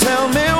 Tell me,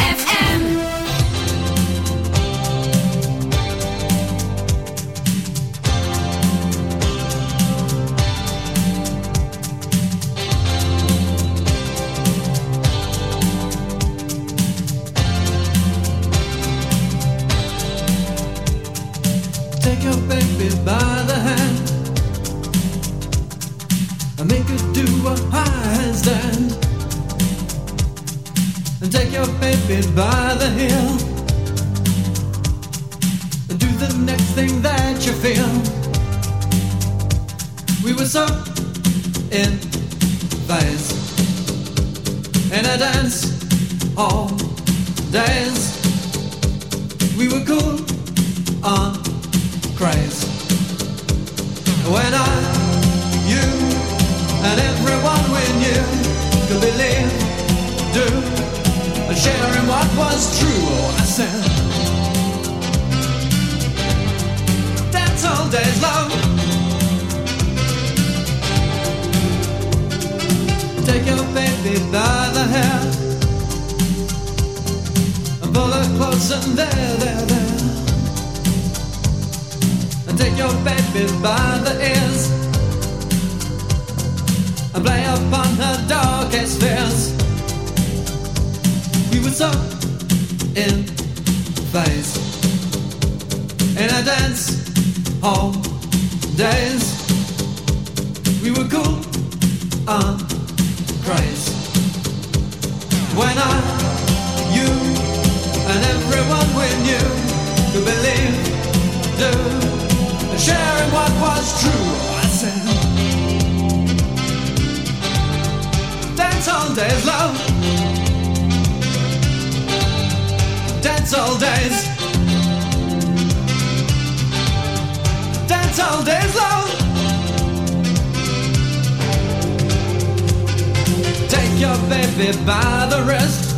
Baby by the wrist.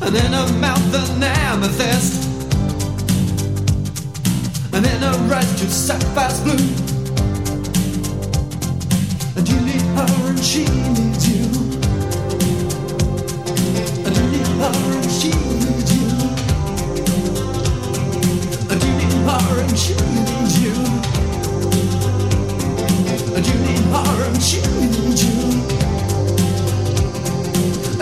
And in her mouth an amethyst. And in her eyes two sapphires blue. And you need her and she needs you. And you need her and she needs you. And you need her and she needs you. And you need her and she needs you.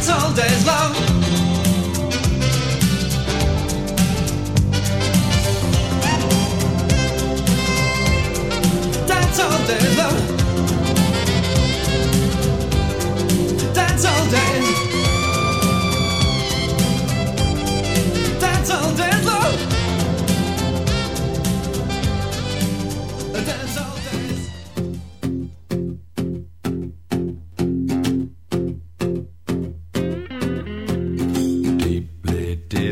Dance all day long. Dance all day long.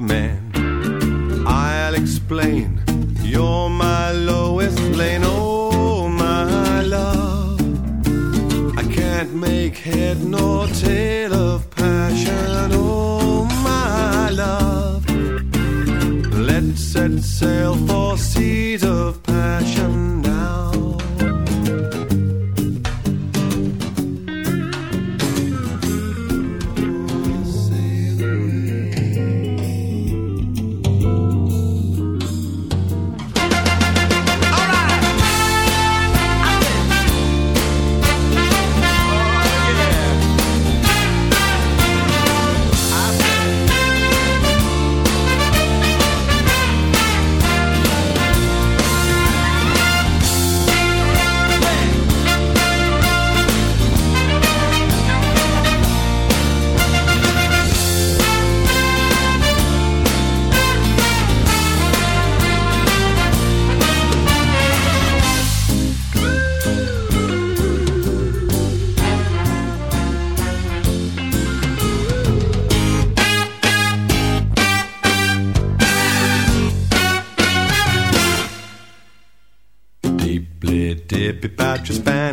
man.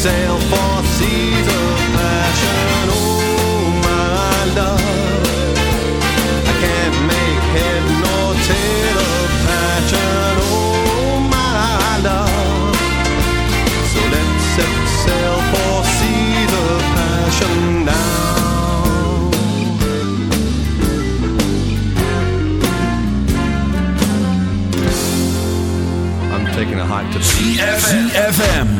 sail for seas of passion. Oh, my love. I can't make head nor tail of passion. Oh, my love. So let's set sail for seas of passion now. I'm taking a hike to ZFM.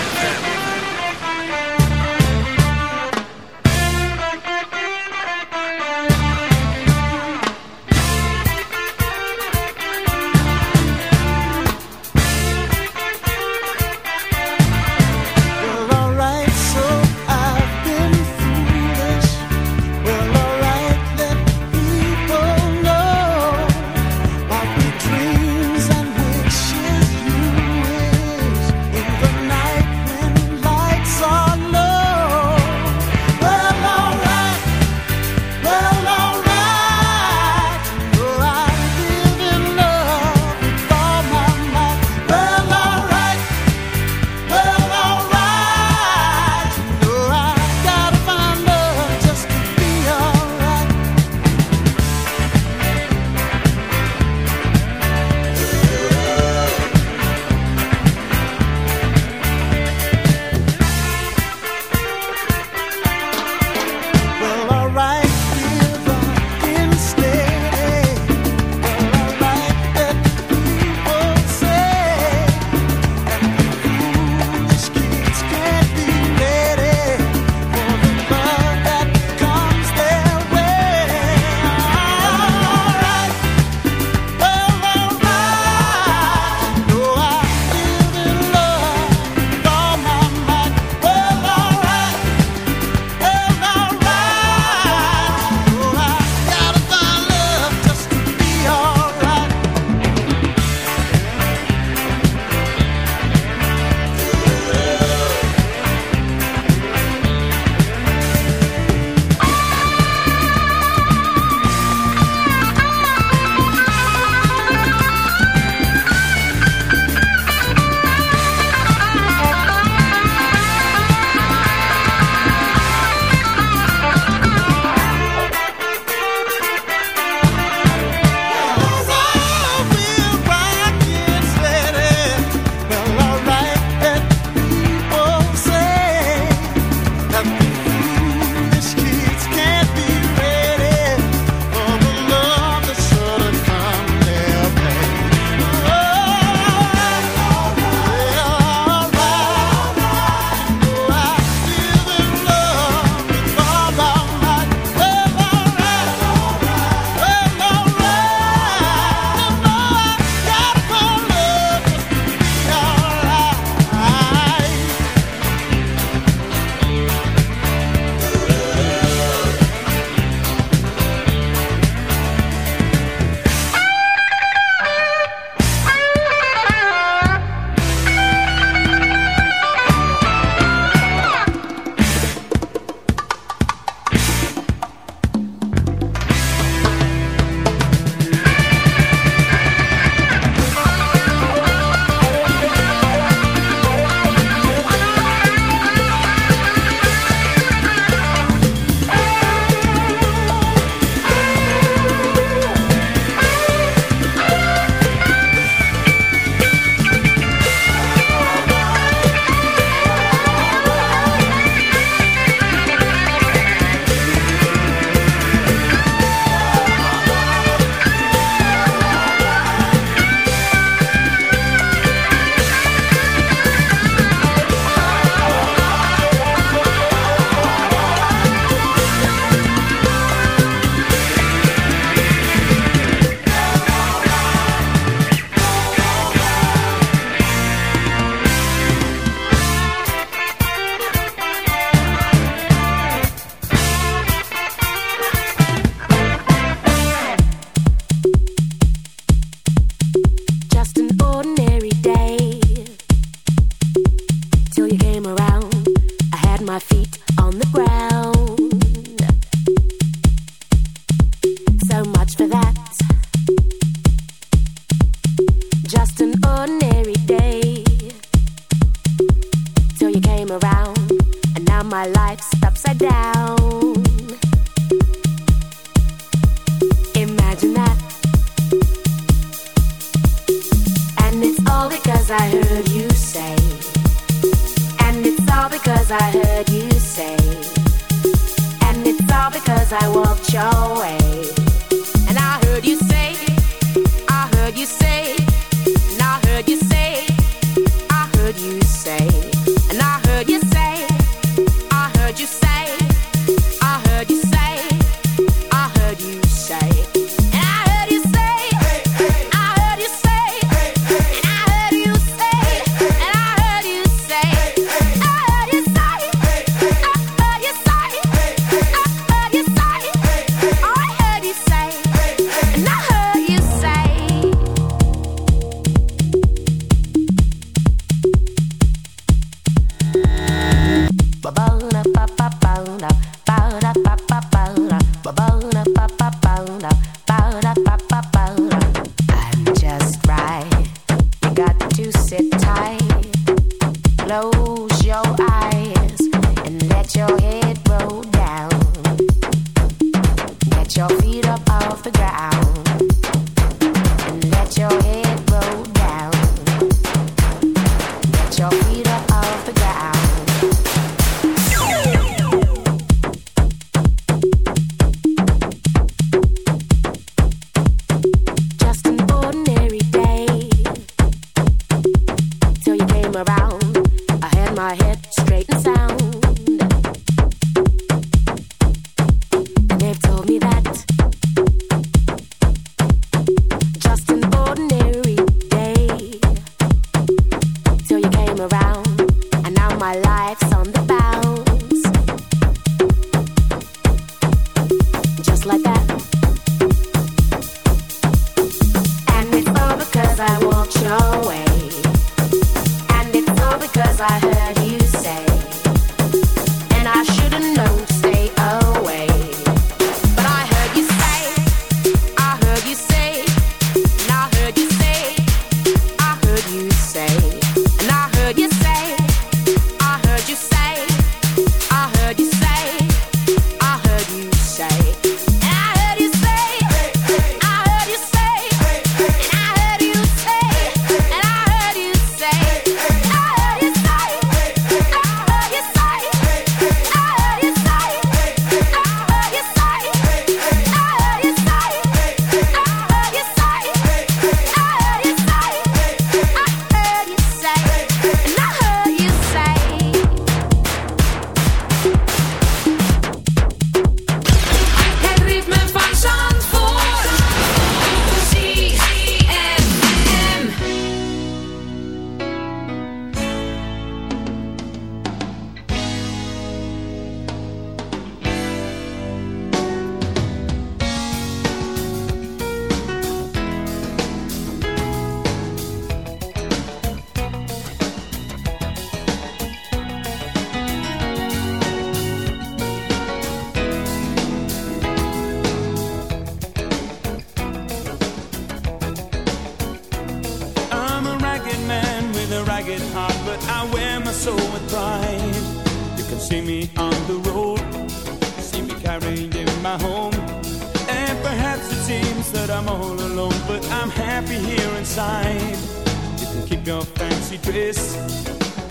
impress.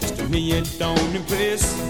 Cause to me it don't impress.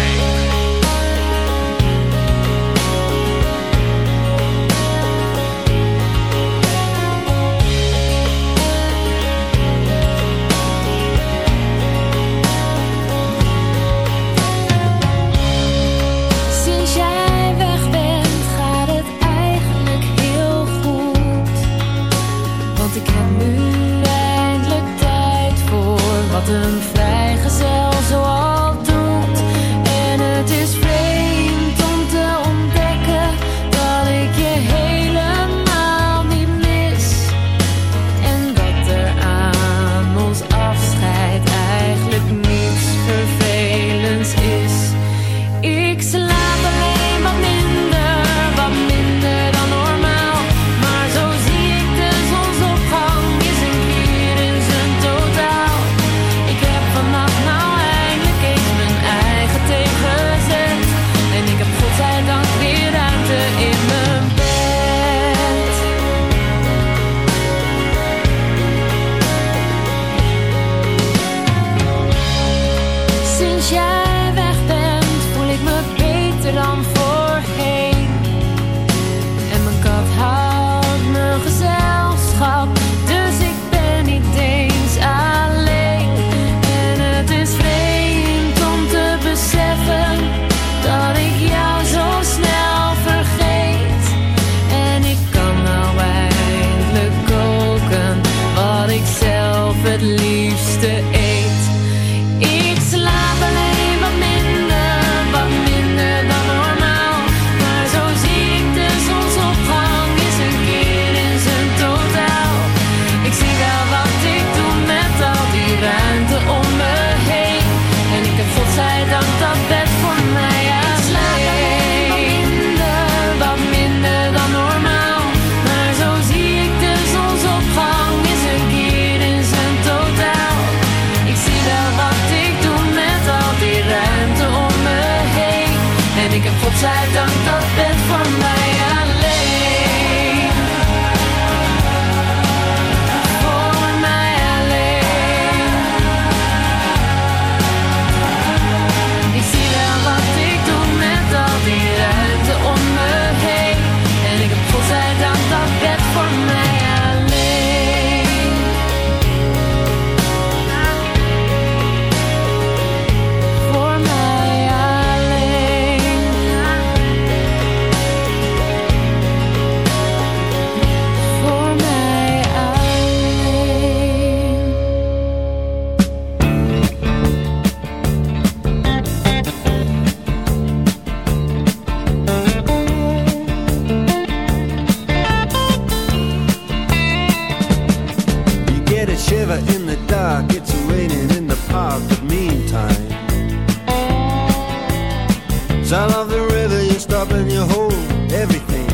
Sound of the river, you stop and you hold everything.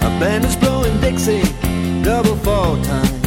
A band is blowing Dixie, double fall time.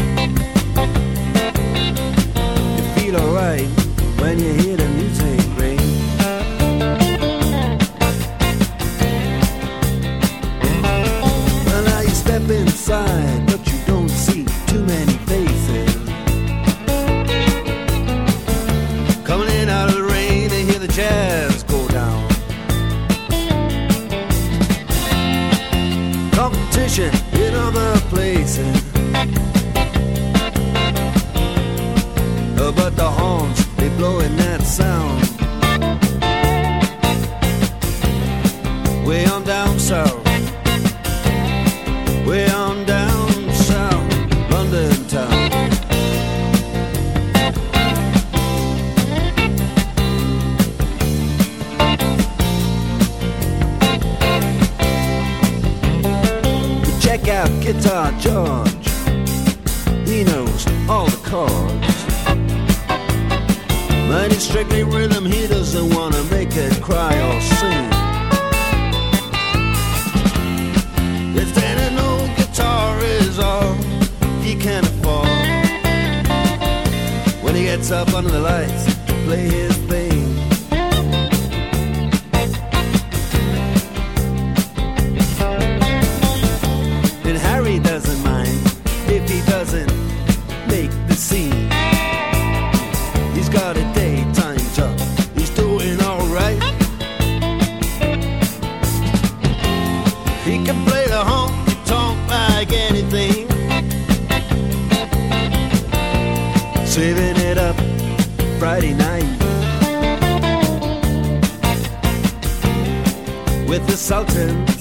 Sultan.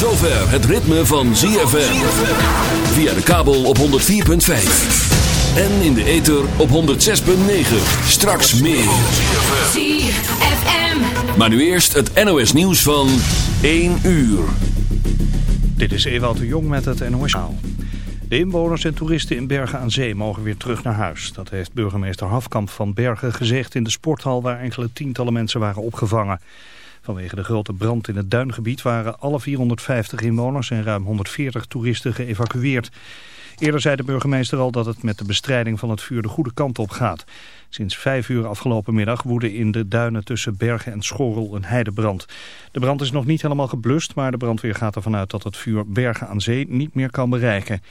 Zover het ritme van ZFM. Via de kabel op 104.5. En in de ether op 106.9. Straks meer. ZFM. Maar nu eerst het NOS nieuws van 1 uur. Dit is Ewout de Jong met het NOS -aal. De inwoners en toeristen in Bergen aan Zee mogen weer terug naar huis. Dat heeft burgemeester Hafkamp van Bergen gezegd in de sporthal waar enkele tientallen mensen waren opgevangen. Vanwege de grote brand in het duingebied waren alle 450 inwoners en ruim 140 toeristen geëvacueerd. Eerder zei de burgemeester al dat het met de bestrijding van het vuur de goede kant op gaat. Sinds vijf uur afgelopen middag woedde in de duinen tussen Bergen en Schorrel een heidebrand. De brand is nog niet helemaal geblust, maar de brandweer gaat ervan uit dat het vuur Bergen aan Zee niet meer kan bereiken.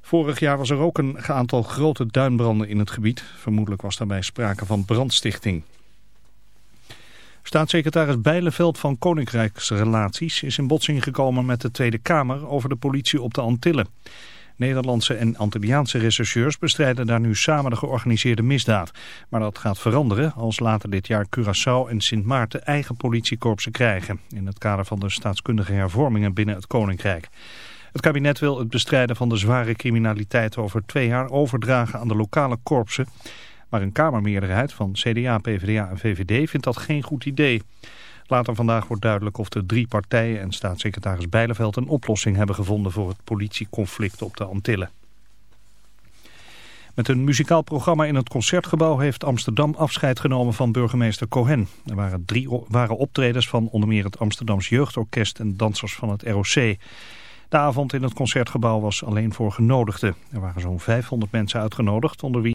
Vorig jaar was er ook een aantal grote duinbranden in het gebied. Vermoedelijk was daarbij sprake van brandstichting. Staatssecretaris Bijleveld van Koninkrijksrelaties is in botsing gekomen met de Tweede Kamer over de politie op de Antillen. Nederlandse en Antilliaanse rechercheurs bestrijden daar nu samen de georganiseerde misdaad. Maar dat gaat veranderen als later dit jaar Curaçao en Sint Maarten eigen politiekorpsen krijgen. In het kader van de staatskundige hervormingen binnen het Koninkrijk. Het kabinet wil het bestrijden van de zware criminaliteit over twee jaar overdragen aan de lokale korpsen. Maar een kamermeerderheid van CDA, PvdA en VVD vindt dat geen goed idee. Later vandaag wordt duidelijk of de drie partijen en staatssecretaris Bijleveld een oplossing hebben gevonden voor het politieconflict op de Antillen. Met een muzikaal programma in het Concertgebouw heeft Amsterdam afscheid genomen van burgemeester Cohen. Er waren, drie, waren optredens van onder meer het Amsterdams Jeugdorkest en dansers van het ROC. De avond in het Concertgebouw was alleen voor genodigden. Er waren zo'n 500 mensen uitgenodigd, onder wie